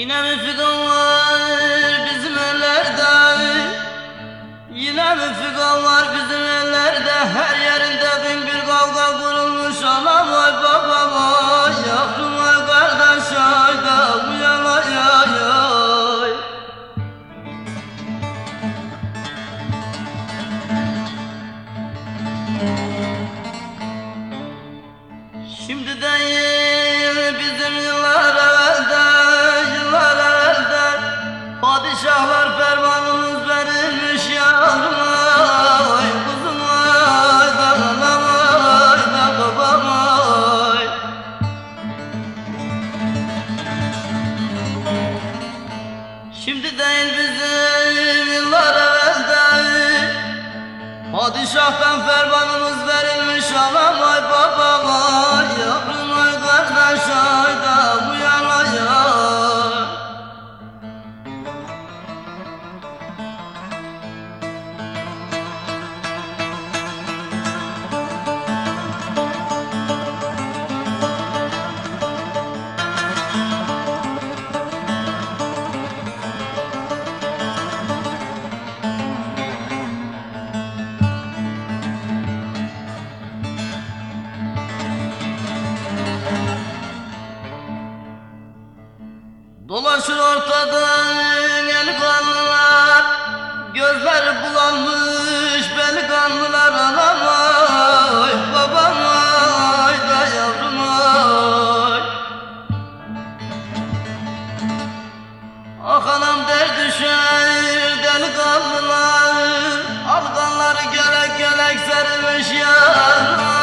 Yine mi figan var bizim ellerde. Yine mi figan bizim ellerde. Her yerinde bin bir kavga kurulmuş. Anam vay babam vay Yavrum vay kardeş ay Da uyan ay ay ay. Şimdi değil bizim yıllar Padişah ben fermanın gelek gelek sermiş yaram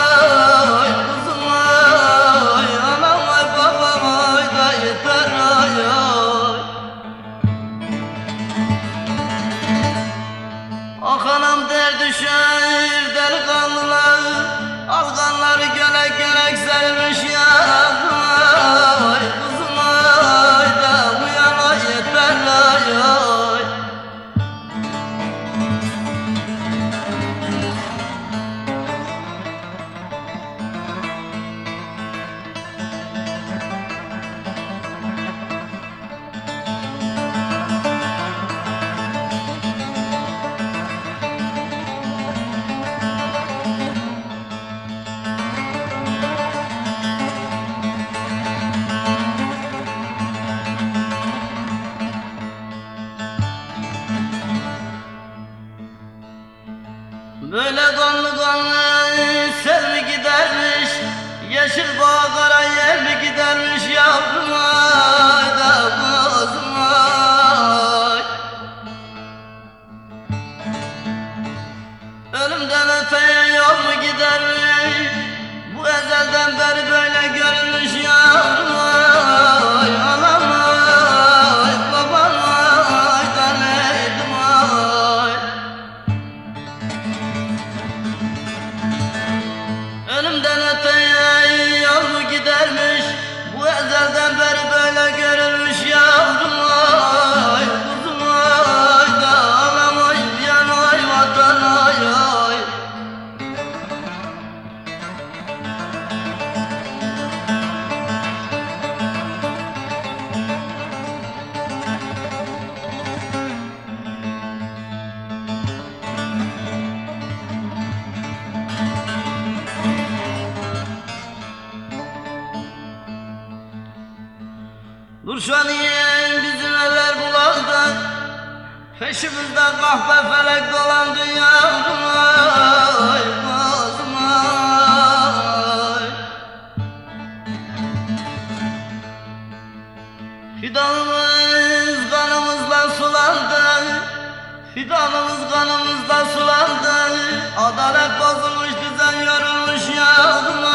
Böyle kanlı kanlı sevgi gidermiş Yeşil bağ Nurşaniye bizim eller bulazda Peşimizde kahve felek dolan dünya. Ay mazım ay Fidanımız kanımızla sulandı. Fidanımız kanımızla sulandı. Adalet bozulmuş düzen yorulmuş yavrum